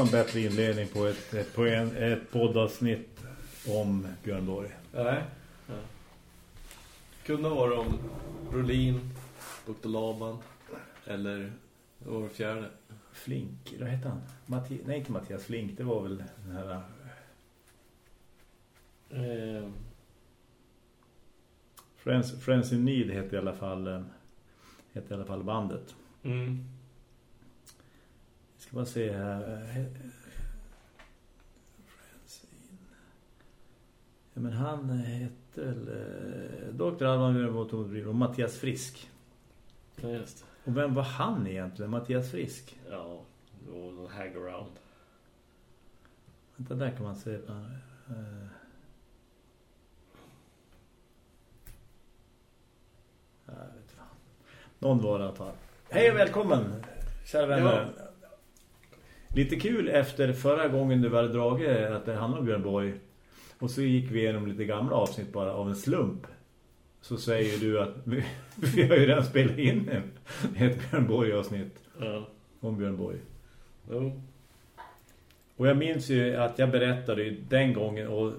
Vara någon bättre inledning på ett, ett, på en, ett poddavsnitt om Björn Borg? Nej. Ja. Kunde vara om Brolin, Dr. Laban eller vad var det fjärde? Flink, vad heter han? Matti Nej, inte Mattias Flink, det var väl den här... Eh, Friends, Friends in Need heter i alla fall, eh, heter i alla fall bandet. mm. Ska bara se här. eh, in... Ja, men han heter väl... eh, Dr. Alban Björn och Mattias Frisk. Ja, just det. Och vem var han egentligen? Mattias Frisk? Ja, det var någon hang-around. Vänta, där kan man se... eh, Jag vet fan. Någon var det i alla fall. Hej och välkommen, kära vänner. Lite kul efter förra gången du hade dragit att det handlade om Björn Borg. Och så gick vi igenom lite gamla avsnitt bara av en slump. Så säger du att vi, vi har ju redan spelat in ett Björn Borg-avsnitt Ja. om Björn Borg. Jo. Och jag minns ju att jag berättade ju den gången och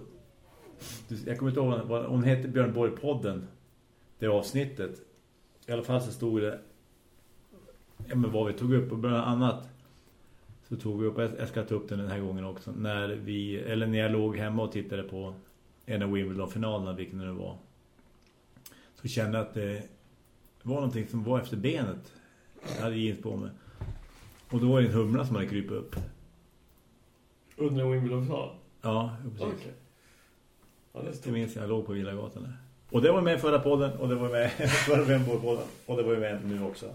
jag kommer inte ihåg vad hon hette Björn Borg-podden det avsnittet. I alla fall så stod det ja, men vad vi tog upp och bland annat så tog vi upp, jag ska ta upp den den här gången också när vi, eller när jag låg hemma och tittade på en av Wimbledon-finalerna, vilken det var så kände jag att det var någonting som var efter benet jag hade jeans på mig och då var det en humla som hade krypit upp Under Wimbledon-final? Ja, precis. Okej. Ja, det Det minns jag, jag låg på Villagatan där. Och det var med i förra podden och det var med förra Vemborg-podden och det var med nu också.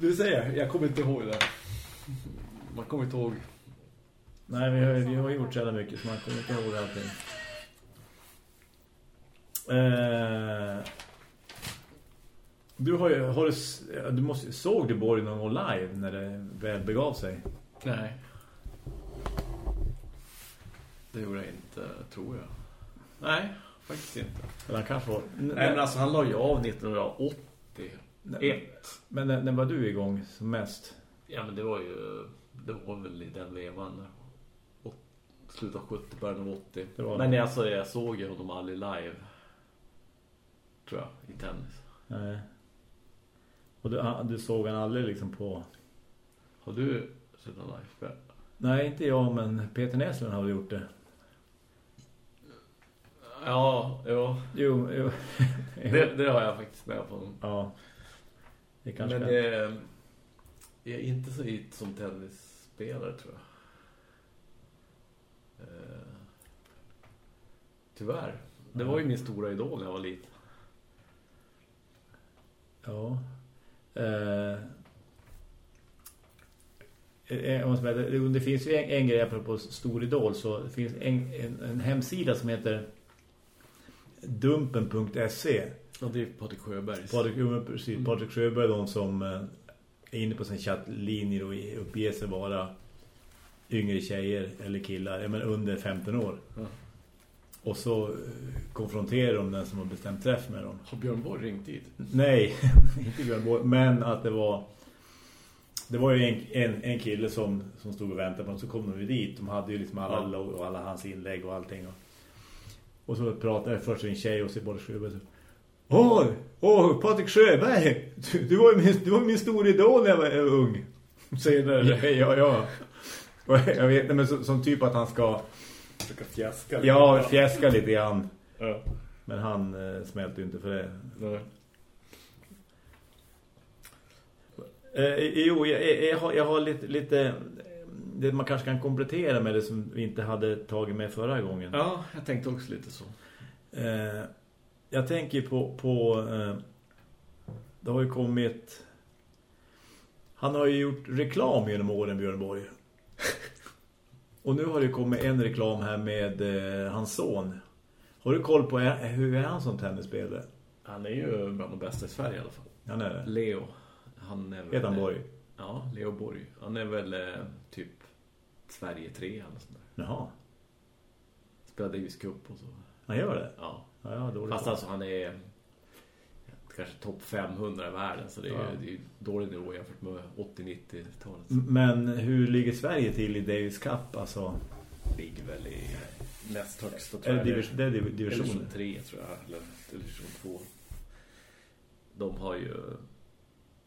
Du säger, jag kommer inte ihåg det. Man kommer inte ihåg. Nej, vi har, vi har gjort så jävla mycket så man kommer inte ihåg allting. Eh, du har ju, har du, du måste, såg du Borg någon gång live när det väl begav sig? Nej. Det gjorde jag inte, tror jag. Nej, faktiskt inte. Eller han kanske var... Nej, men alltså han la ju av 1980. Ett. Men när, när var du igång som mest? Ja, men det var ju... Det var väl i den vevan. Slutet av 70, början av 80. Det var men det. alltså, jag såg ju honom aldrig live. Tror jag, i tennis. Nej. Och du, han- du såg han aldrig liksom på... Har du sett honom live? Nej, inte jag, men Peter Näslund har gjort det. Ja, ja. Jo, jo. Det, det har jag faktiskt med på. Ja. Det kanske Men det, jag är inte så hit som tennisspelare tror jag. Eh, tyvärr. Det var ju min stora idol när jag var liten. Ja. Eh. eh, det- finns ju en, en grej på Stor Idol så det finns en, en, en hemsida som heter dumpen.se Ja, det är Patrik Sjöbergs. Patrik, precis, Patrik Sjöberg de som eh, är inne på sin chattlinjer och uppger sig vara yngre tjejer eller killar, men under 15 år. Ja. Och så eh, konfronterar de den som har bestämt träff med dem. Har Björn Borg ringt dit? Nej, inte Björn Borg, men att det var det var ju en, en, en kille som, som stod och väntade på dem, så kom de dit. De hade ju liksom alla, Ja. och alla hans inlägg och allting. Och, och så pratade jag först en tjej och så Sjöberg så Åh, åh, Patrik Sjöberg, du, du, var min, du var min stora idol när jag var ung. Säger det, ja, ja. Och jag vet inte, men så, som typ att han ska Försöka fjäska. ja, fjäska lite grann. Ja. Men han eh, smälter ju inte för det. Nej. Eh, jo, jag, jag, jag, har, jag har lite, lite det man kanske kan komplettera med det som vi inte hade tagit med förra gången. Ja, jag tänkte också lite så. Eh, jag tänker på, på eh, det har ju kommit han har ju gjort reklam genom åren, Björn Borg. Och nu har det kommit en reklam här med eh, hans son. Har du koll på är, hur är han som tennisspelare? Han är ju bland de bästa i Sverige i alla fall. Han är det. Leo. Han är väl, Heter han Borg? Ja, Leo Borg. Han är väl eh, typ Sverige 3 eller sånt där. Jaha, Spelar Davis Cup och så. han gör det? Ja. Ja. Fast alltså han är... kanske topp 500 i världen så det är, Ja. det är dålig nivå jämfört med 80-90-talet. Men hur ligger Sverige till i Davis Cup? Alltså, ligger väl i näst högsta är det, divers, det är div- division divisioner? 3 tror jag eller division 2. De har ju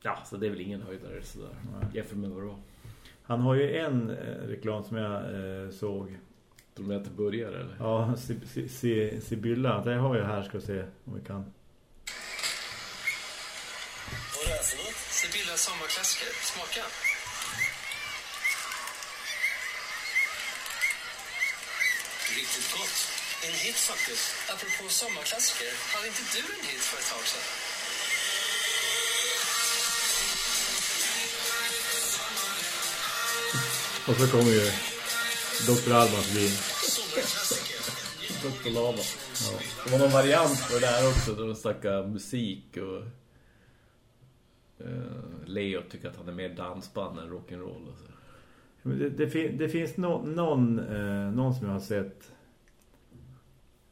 ja, så det är väl ingen höjdare sådär. Jämfört med vad då? Han har ju en eh, reklam som jag eh, såg. De är inte börjare eller? Ja, Si- Si- Si- Sibylla. Det har jag här ska vi se om vi kan. Vad är det här för något? Sibylla sommarklassiker. Smaka. Riktigt gott. En hit faktiskt. Apropå sommarklassiker. Hade inte du en hit för ett tag sedan? Och så kommer ju Dr. Albans vin. Dr. Lava. Det var någon variant på det där också där de snackade musik och eh, Leo tycker att han är mer dansband än rock'n'roll och så. Men Det, det, fin, det finns no, någon, eh, någon som jag har sett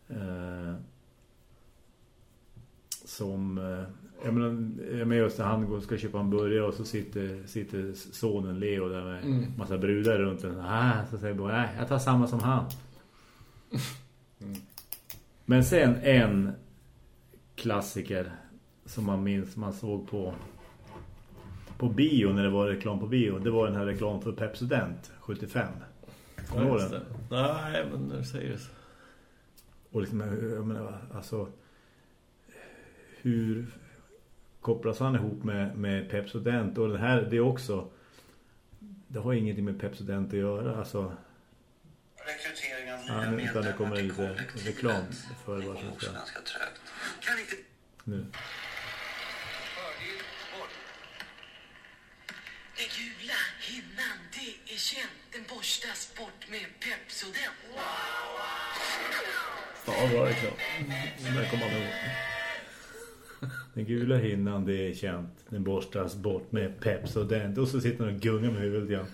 eh, som eh, jag menar, jag menar just när han går- ska köpa en burgare och så sitter, sitter sonen Leo där med Mm. massa brudar runt den. Ah, så säger jag nej, jag tar samma som han. Men sen en klassiker som man minns man såg på på bio när det var reklam på bio. Det var den här reklam för Pepsodent 75. Kommer just den? det. Nej, men när du säger så. Och liksom, jag menar, alltså hur kopplas han ihop med, med Pepsodent? Och den här, det är också det har ingenting med Pepsodent att göra. Alltså, Rekryteringen av ja, nya nu, utan det kommer medlemmar lite reklam för vad som ska ganska trögt. Kan inte nu. Den gula hinnan, det är känt. Den borstas bort med Pepsodent. Ja, bra reklam. Den kommer man ihåg. Den gula hinnan, det är känt. Den borstas bort med Pepsodent. Och så sitter han och gungar med huvudet igen.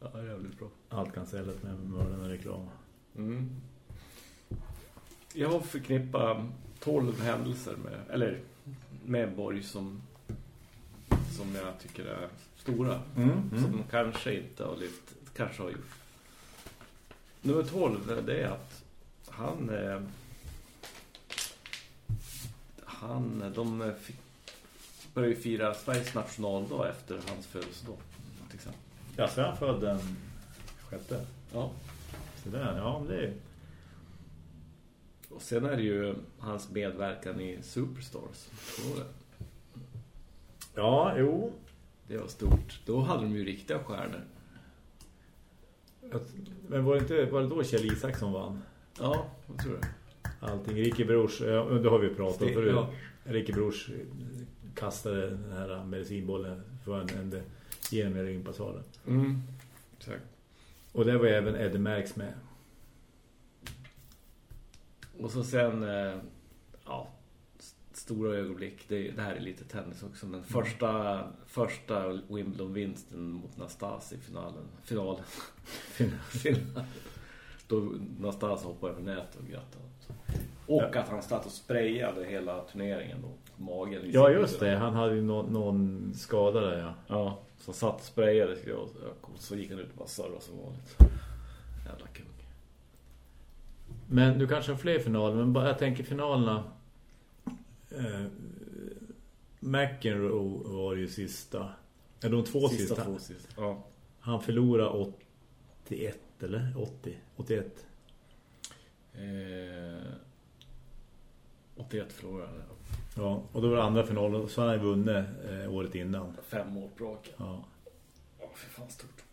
Ja, jävligt bra. Allt kan säljas med mörden och reklam. Mm. Jag förknippar 12 händelser med, eller med Borg som, som jag tycker är stora. Mm, Som kanske inte har lyft, kanske har gjort. Nummer 12, det är att han eh, han, de fick, började ju fira Sveriges nationaldag efter hans födelsedag till exempel. Ja, så han född den sjätte. Ja. Så där, ja, det är... Och sen är det ju hans medverkan i Superstars. Ja, jo. Det var stort. Då hade de ju riktiga stjärnor. Men var det, inte, var det då Kjell Isaksson vann? Ja, vad tror du? Allting. Ricky Brors, ja, det har vi pratat om förut. ja. Ricky Brors kastade den här medicinbollen för en ände genom ringpassalen. Mm. Exakt. Och det var även Eddie Merckx med. Och så sen, eh, ja, st- stora ögonblick. Det, det här är lite tennis också. Men första, första Wimbledon-vinsten mot Nastas i finalen. Finalen. finalen. Då Nastas hoppade över nätet och grattade. Och Ja. att han satt och sprayade hela turneringen då. på Magen. Ja, just det. Han hade ju nå- någon skada där, ja. Ja, så satt och sprayade och så gick han ut och bara servade som vanligt. Jävla kung. Men du kanske har fler finaler, men bara, jag tänker finalerna. Eh, McEnroe var ju sista. Eller de två sista. Sista två sista. Ja. Han förlorade 81, eller? 80, 81. Eh, 81 förlorade. Ja, och då var det andra finalen. Så han hade vunnit eh, året innan. Fem år på raken. Ja. Ja, för fan stort.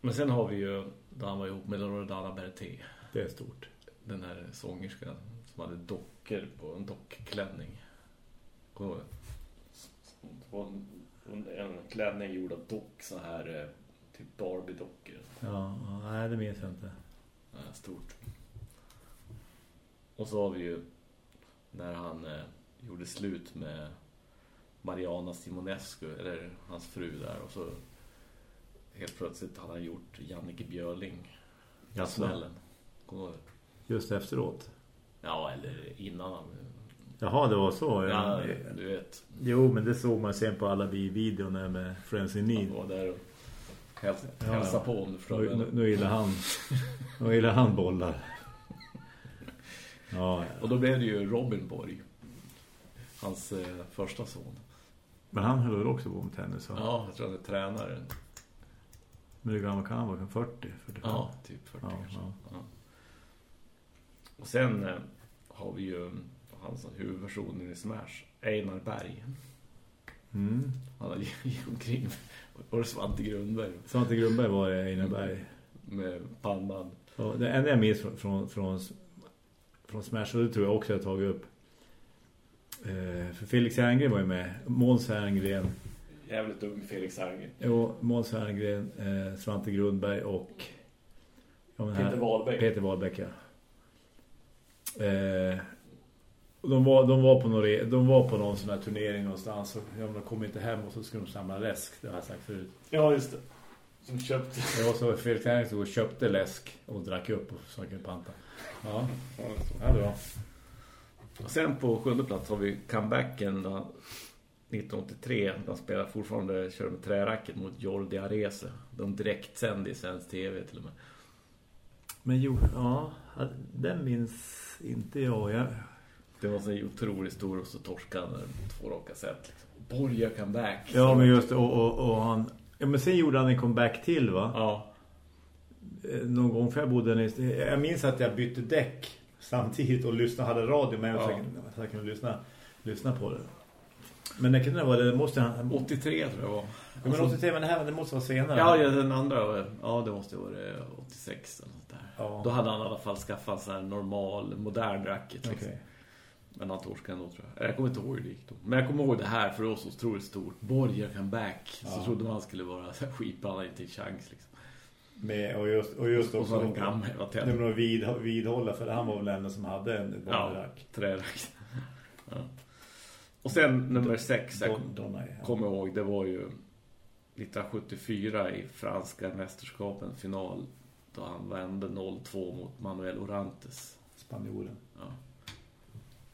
Men sen har vi ju där han var ihop med Loredana Berté. Det är stort. Den här sångerskan som hade dockor på en dockklänning. Kommer du ihåg det? Det var en, en klänning gjord av dock så här eh, typ Barbie-dockor. Ja, ja, nej det minns jag inte. Ja, stort. Och så har vi ju när han eh, gjorde slut med Mariana Simonescu, eller hans fru där. Och så helt plötsligt hade han gjort Jannike Björling. Jaså? Smällen. Kommer du ihåg det? Just efteråt. Ja, eller innan han... Jaha, det var så. Ja, du vet. Jo, men det såg man sen på alla videorna med Friends in Need. Han var där och hälsa, Ja, hälsa på om du förstår Nu, nu, nu gillar han Nu gillar han bollar Ja, Och då blev det ju Robin Borg. Hans eh, första son. men han höll också på med tennis va? Ja, jag tror han är tränare. Men hur gammal kan han vara? 40? 45? Ja, typ 40 Ja, kanske. ja. Ja. Och sen eh, har vi ju hans huvudversionen i Smash, Einar Berg. Mm. Han gick omkring och det Svante Grundberg Svante Grundberg var i Einerberg med pannan. Och det enda jag minns från, från, från, från Smash, och det tror jag också jag har tagit upp. Eh, för Felix Herngren var ju med. Måns Herngren. Jävligt ung Felix Herngren. Jo, Måns Herngren, eh, Svante Grundberg och... Ja, men Peter Wahlbeck. Peter Wahlbeck, ja. Eh, de, var, de, var på några, de var på någon sån här turnering någonstans. Och de kom inte hem och så skulle de samla läsk. Det har jag sagt förut. Ja, just det. Som köpte. Det var så Herngren stod och köpte läsk och drack upp och så han kunde panta. Ja, ja bra. Och sen på sjunde plats har vi comebacken då, 1983. De spelar fortfarande, kör med träracket mot Jordi Arese. De direkt sände i svensk tv till och med. Men jo, ja, den minns inte jag. jag Det var så otroligt stor och så torskade han två raka set. Liksom. Borja comeback. ja, men just det, och, och, och han... Ja, men sen gjorde han en comeback till, va? Ja, Eh, Någon gång för jag bodde i... Jag minns att jag bytte däck samtidigt och lyssnade, hade radio Ja. så, jag, kunde- så jag kunde lyssna, lyssna på det. Men det kunde vara, det måste han... 83 tror jag var. Ja, men 83, men det här det måste vara senare. Ja, ja, den andra, ja det måste vara 86 eller något där. Ja. Då hade han i alla fall skaffat en sån här normal, modern racket. Liksom. Okej. Men han torskade ändå tror jag. Jag kommer inte ihåg hur det gick då. Men jag kommer ihåg det här för så otroligt stort. Borger comeback. Så Ja. trodde man skulle vara så här skitbra, han inte en chans liksom. Med, och just, och just Och så också... en gammal jävla Det tänd. var vid, vidhålla, för han var väl den som hade en Ja, bondrack. trärack. Ja. Och sen nummer sex, jag Donna, ja. kommer ihåg, det var ju 1974 i franska mästerskapen final. Då han vände 0-2 mot Manuel Orantes. Spanjoren. Ja.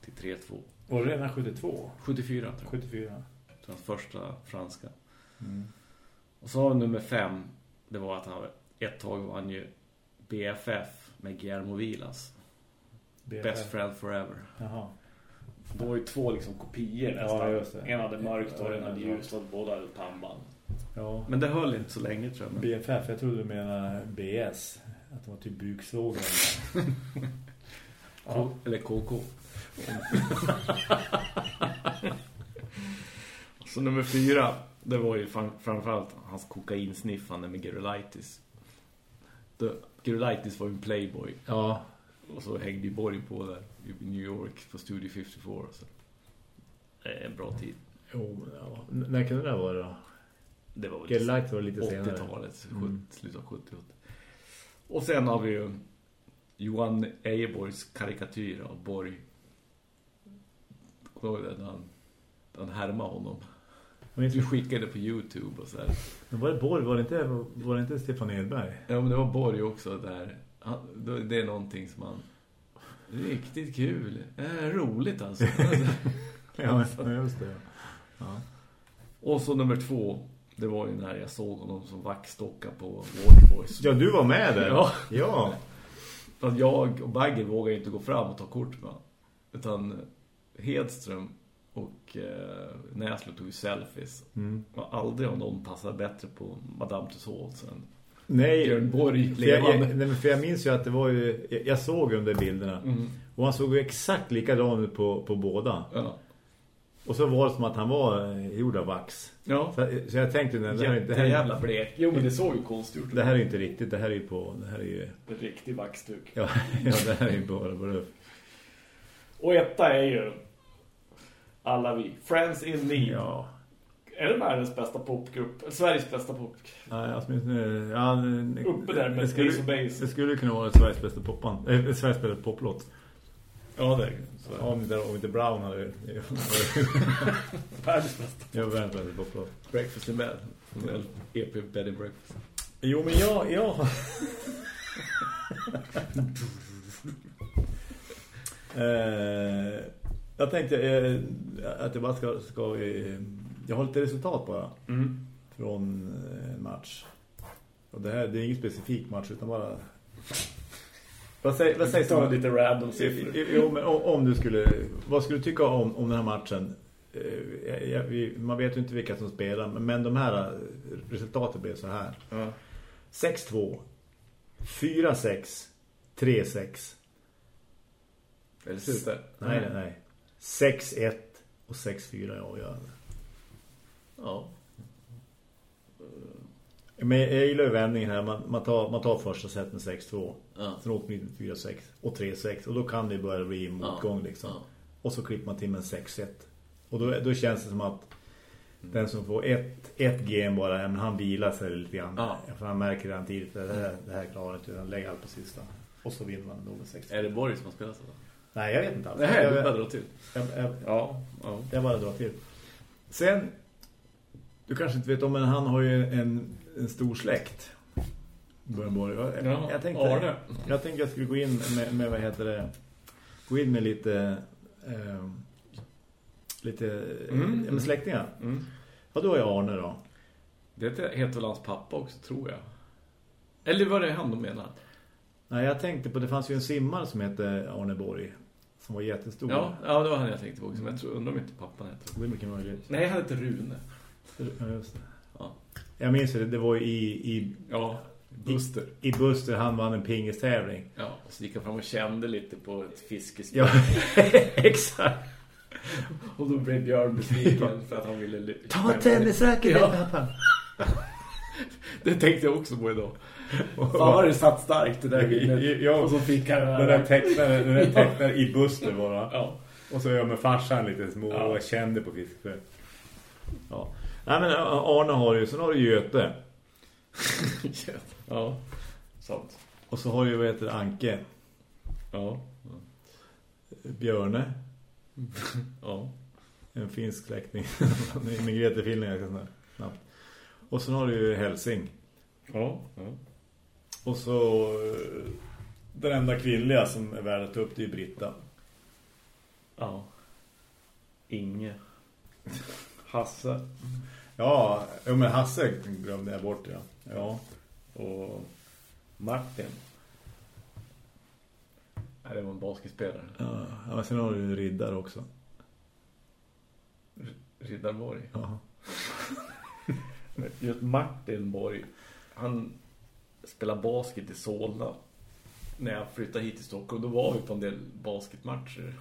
Till 3-2. Var det redan 72? 74 tror jag. 74. Det var hans första franska. Mm. Och så har nummer fem. Det var att han ett tag var han ju BFF med Guillermo Vilas. BFF. Best friend forever. Jaha. Det var ju två liksom kopior Ja, nästan. det. En hade mörkt och en hade Ja, ljust och båda hade pannband. Ja. Men det höll inte så länge tror jag. BFF, jag trodde du menade BS. Att de var typ buksågar. K- Eller KK. så nummer fyra, det var ju fram- framförallt hans kokainsniffande med Gerolitis. Det- Gerolitis var ju en playboy. Ja. Och så hängde ju Borg på där i New York på Studio 54. Så. En bra tid. Jo, ja. När kan det där vara då? Det var väl Get Light var lite senare. 80-talet, Mm. slutet av 70 Och sen har vi ju Johan Ejeborgs karikatyr av Borg. Kommer du ihåg det? Han, han härmade honom. Men Vi skickade på Youtube och så här. men var det Borg? Var det inte, var det inte Stefan Edberg? Ja, men det var Borg också där. Han, det är någonting som han... Riktigt kul. Eh, roligt alltså. Ja, just det. Ja. och så nummer två. Det var ju när jag såg honom som vaxstocka på World Boys. ja, du var med där. Ja. ja. Att jag och Bagger vågar inte gå fram och ta kort med honom. Utan Hedström och eh, Näslund tog ju selfies. Mm. Och aldrig har någon passat bättre på Madame Tussauds än Nej, Björn Borg för jag, jag, nej, men för jag minns ju att det var ju... Jag, jag såg de där bilderna. Mm. Och han såg ju exakt likadan ut på, på båda. Ja. Och så var det som att han var eh, gjord av vax. Ja. Så, så jag tänkte, nej, det här, är- det, här, jävla blek. Jo, men det såg ju konstigt ut. det här är ju inte riktigt. Det här är ju på... Det här är ju... En riktig vaxduk. Ja, ja det här är ju bara bluff. Och etta är ju alla vi. Friends in Need. Ja. Är det världens bästa popgrupp? Sveriges bästa popgrupp? Ja, jag minns nu... Ja, nu- Uppe där med det skulle, Ace of Base. Det skulle kunna vara Sveriges bästa poppan. Äh, Sveriges bästa poplåt. Ja, det är Ja, Om inte, om inte Brown hade... Världens bästa. Jag var världens bästa poplåt. Breakfast in bed. Eller EP Bed and Breakfast. Jo, men jag... jag... eh, Jag tänkte eh, att jag bara ska... ska eh, jag har lite resultat bara. Mm. Från eh, en match. Och det här det är ingen specifik match utan bara... Vad, säger, vad sägs om... lite random siffror. Jo, om, om du skulle... Vad skulle du tycka om, om den här matchen? Eh, man vet ju inte vilka som spelar. Men, men de här eh, resultaten blev så här. Ja. 6-2. 4-6. 3-6. Är det slut där? Nej, nej, nej. 6-1 och 6-4 är avgörande. Ja. Men jag gillar ju vändningen här. Man, man, tar, man tar första set med 6-2. Ja. Sen åker man 4-6 och 3-6. Och då kan det börja bli en motgång liksom. Ja. Och så klipper man till med en 6-1. Och då, då känns det som att den som får ett, ett game bara, ja, men han vilar sig lite grann. Ja. För han märker redan tidigt att det här, det här klarar inte. Han lägger allt på sista. Och så vinner man då med 6 Är det Borg som har spelat så då? Nej, jag vet inte alls. Nej, jag, du bara jag, drar till. jag, jag, Ja, ja. jag bara drar till. Sen, du kanske inte vet om, men han har ju en, en stor släkt. Björn Borg. Jag, Ja, jag, tänkte, Arne. jag tänkte jag skulle gå in med, med vad heter det? Gå in med lite... Eh, lite Mm. ja, med släktingar. Mm. Vad då är Arne då? Det heter väl hans pappa också, tror jag. Eller var det han de menar? Nej, jag tänkte på, det fanns ju en simmare som hette Arne Borg. Som var jättestor. Ja, ja, det var han jag tänkte på också. Men jag tror, undrar om inte pappan heter Det är mycket möjligt. Nej, han heter Rune. Ja, just det. Ja. Jag minns det, det var ju i, i, Ja, Buster. i Buster han vann en pingistävling. Ja, och så gick han fram och kände lite på ett fiskespel. Ja, exakt. Och då blev Björn besviken för att han ville... Ta tennisracket, Ja. pappa. Det tänkte jag också på idag. Fan vad det satt starkt det där. Ja, Och så fick han den där tecknaren, den där tecknaren i Buster bara. Ja. Och så gör jag med farsan lite små Ja. och kände på fiskespel. Ja. Nej men Arne har ju, sen har du Göte. ja, sant. Och så har du, vad heter det, Anke. Ja. Björne. Ja. En finsk släkting. Immigrerade till Finland snabbt. Och sen har du ju Helsing. Ja. ja. Och så eh, den enda kvinnliga som är värd att ta upp det är Britta. Ja. Inge. Hasse. Ja, men Hasse glömde jag bort, ja. Ja. Och Martin. Nej, det var en basketspelare. Ja, ja sen har du ju Riddar också. Riddarborg. Ja. Just Martin Borg. Han spelar basket i Solna. När jag flyttade hit till Stockholm. Då var vi på en del basketmatcher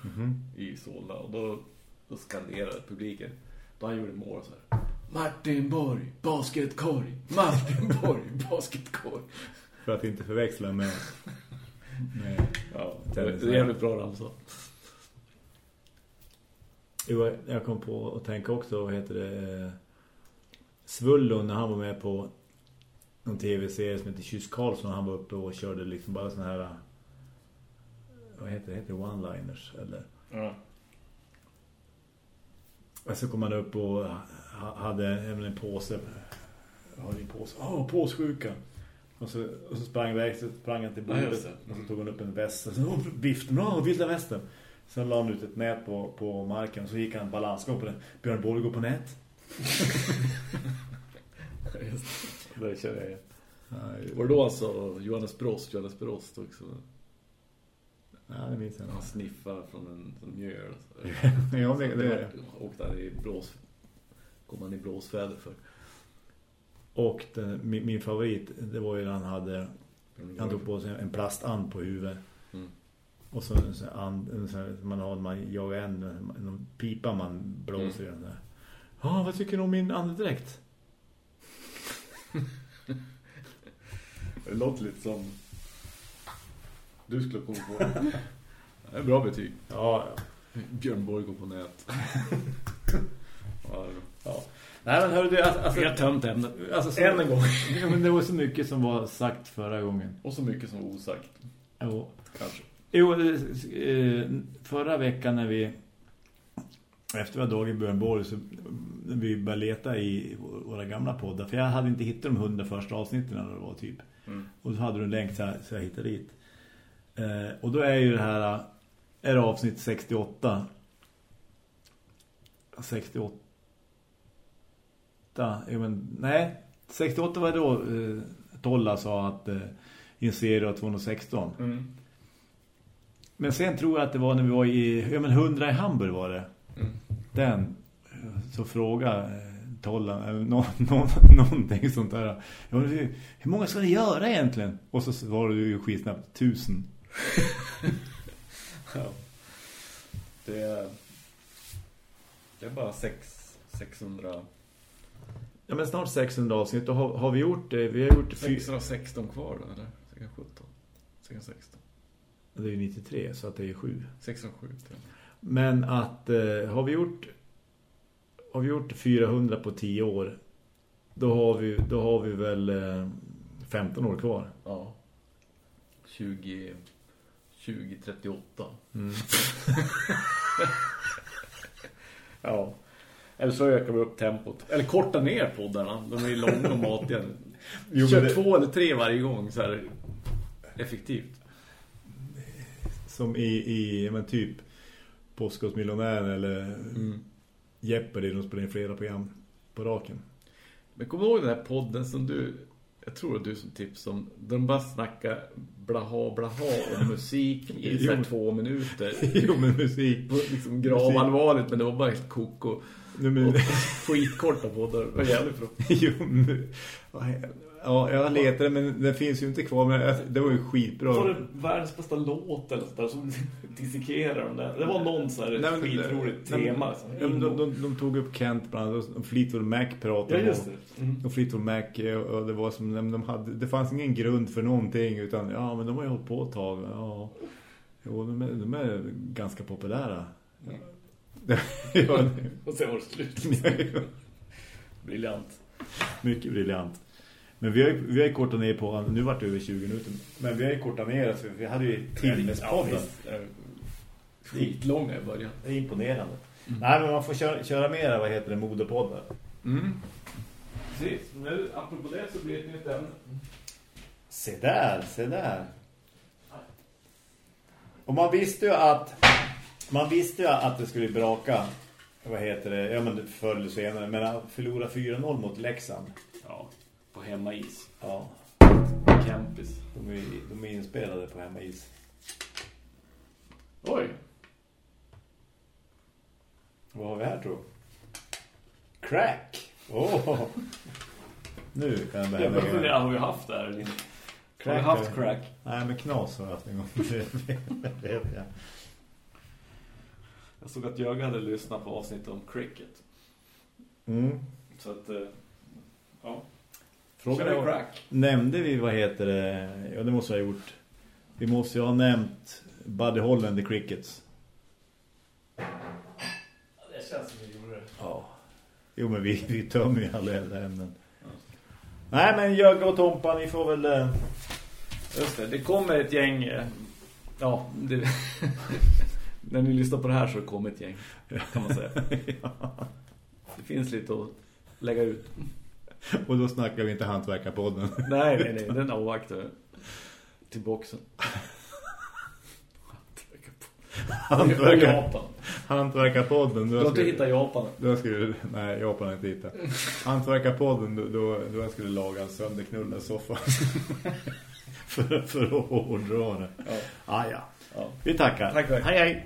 i Solna. Och då, då skanderade publiken. Då han gjorde mål så här. Martin Borg, basketkorg. Martin Borg, basketkorg. För att inte förväxla med... med Ja, det är jävligt bra ramsa. jo, jag kom på att tänka också, vad heter det? eh, Svullon när han var med på någon tv-serie som heter Kyss Karlsson. Han var uppe och körde liksom bara såna här... Vad heter det? Heter one-liners? Eller... Ja. Och så kom han upp och ha- hade även en påse. Har en påse. Åh, påssjuka. Och så, och så sprang, iväg, så sprang han till Ja, bordet. det. och så tog han upp en väst. Och så, åh, viften, åh, vilda västen. Sen la han ut ett nät på, på marken. Och så gick han balansgång på den. Björn Borg går på nät. Just det. Känner jag igen. Var det då alltså Johannes Brost, Johannes Brost också? ja det minns jag. Han sniffar från en, en mjöl. Ja, det, det är det. Åkte han i blås... Kom han i blåsväder för. Och den, min, min favorit, det var ju när han hade... Han tog på sig en plastand på huvudet. Mm. Och så en sån and, en sån man har man jagar en, en pipa man blåser i den där. Ja, vad tycker du om min andedräkt? Det låter lite som... Du skulle komma på. Det är bra betyg. Ja, ja. Björn Borg går på nät. ja, ja. Nej, men hörru du, alltså, alltså, tömt ämnet. alltså så, Än en gång. Men det var så mycket som var sagt förra gången. Och så mycket som var osagt. Jo, Kanske. jo eh, förra veckan när vi efter att Dag i Björn Borg så vi började leta i våra gamla poddar. För jag hade inte hittat de hundra första avsnitten när det var typ. Mm. Och så hade du en länk så, här, så jag hittade dit. Eh, och då är ju det här är det avsnitt 68 68. Ja, men, nej, 68 var då eh, Tolla sa att eh, i en serie av 216. Mm. Men sen tror jag att det var när vi var i ja, men 100 i Hamburg var det. Den eh, så fråga eh, Tolla eller nå, nå, någonting sånt där. Ja, men hur, många ska ni göra egentligen? Och så var det ju skitsnabbt tusen. Ja. Det är, det är bara sex, 600, Ja men snart 600 avsnitt och har, har vi gjort det? Vi har gjort fy, 616 kvar då, eller? 617, 616, det är ju 93 så att det är sju. 607 till. Men att eh, har vi gjort har vi gjort 400 på 10 år då har vi då har vi väl eh, 15 år kvar. Ja. 20, 2038. Mm. Ja. Eller så ökar vi upp tempot. Eller korta ner poddarna. De är ju långa och matiga. Jo, Kör det- två eller tre varje gång så här effektivt. Som i, i men typ Påskåsmiljonären eller Mm. Jeopardy de spelar in flera program på raken. Men kom ihåg den här podden som du... Jag tror att du som tips om... De bara snackar blaha blaha om musik i så Jo. två minuter. jo men musik. Liksom gravallvarligt, men det var bara helt koko. Nej, men, skitkorta poddar. Det var jävligt bra. jo, men, ja, jag letade men den finns ju inte kvar men det var ju skitbra. Var det världens bästa låt eller sådär som dissekerar de där? Det var någon så här Nej, skitroligt nej, tema. Ja, men de, de, de tog upp Kent bland annat och Fleetwood Mac pratade Ja, just det. Mm. Och Fleetwood Mac eh, och det var som de, de hade det fanns ingen grund för någonting utan ja men de har ju hållit på ett tag. Ja. Jo, de är, de är ganska populära. ja, Och sen var det slut. Briljant. mycket briljant. Men vi har, ju- vi har kortat ner på nu vart det över 20 minuter. Men vi har ju kortat ner så vi hade ju timmespodden. Ja, Skitlånga i början. Det är imponerande. Nej men man får köra, köra mera, vad heter det, modepoddar. Mm. Precis. Nu, apropå det så blir det ett nytt ämne. Se där, se där. Och man visste ju att man visste ju att det skulle braka vad heter det, ja men förr eller senare men att förlora 4-0 mot Leksand. Ja, på hemmais. Ja, Campus. de är, de är inspelade på hemmais. Oj. Vad har vi här tror? Crack! Åh! Nu kan jag Jag börja funderar, har vi haft det här inte? Har vi haft crack? Nej men knas har jag haft en gång. Det vet jag. Jag såg att Jörgen hade lyssnat på avsnittet om cricket. Mm. Så att, eh, ja. Frågan vi är, crack? nämnde vi vad heter det? Ja, det måste jag ha gjort. Vi måste ju ha nämnt Buddy Holland, The Crickets. Det känns som vi gjorde det. Ja. Jo, men vi, vi tömmer ju alla äldre ämnen. Nej, men Jögga och Tompa, ni får väl... eh, Just det, det kommer ett gäng... eh, Ja, det, när ni lyssnar på det här så kommer ett gäng, kan man säga. Det finns lite att lägga ut. Och då snackar vi inte hantverkarpodden. Nej, nej, nej, den avvaktar till boxen. Och Hantverkar, Japan. hantverkarpodden. Du har inte hittat Japan. då skulle, nej, Japan har inte hittat. Hantverkarpodden, då, då, då jag skulle laga en sönderknullad soffa. för, för att hårdra det. Ja. Ah, ja. Ja. Vi tackar. Tack, tack. Hej, hej.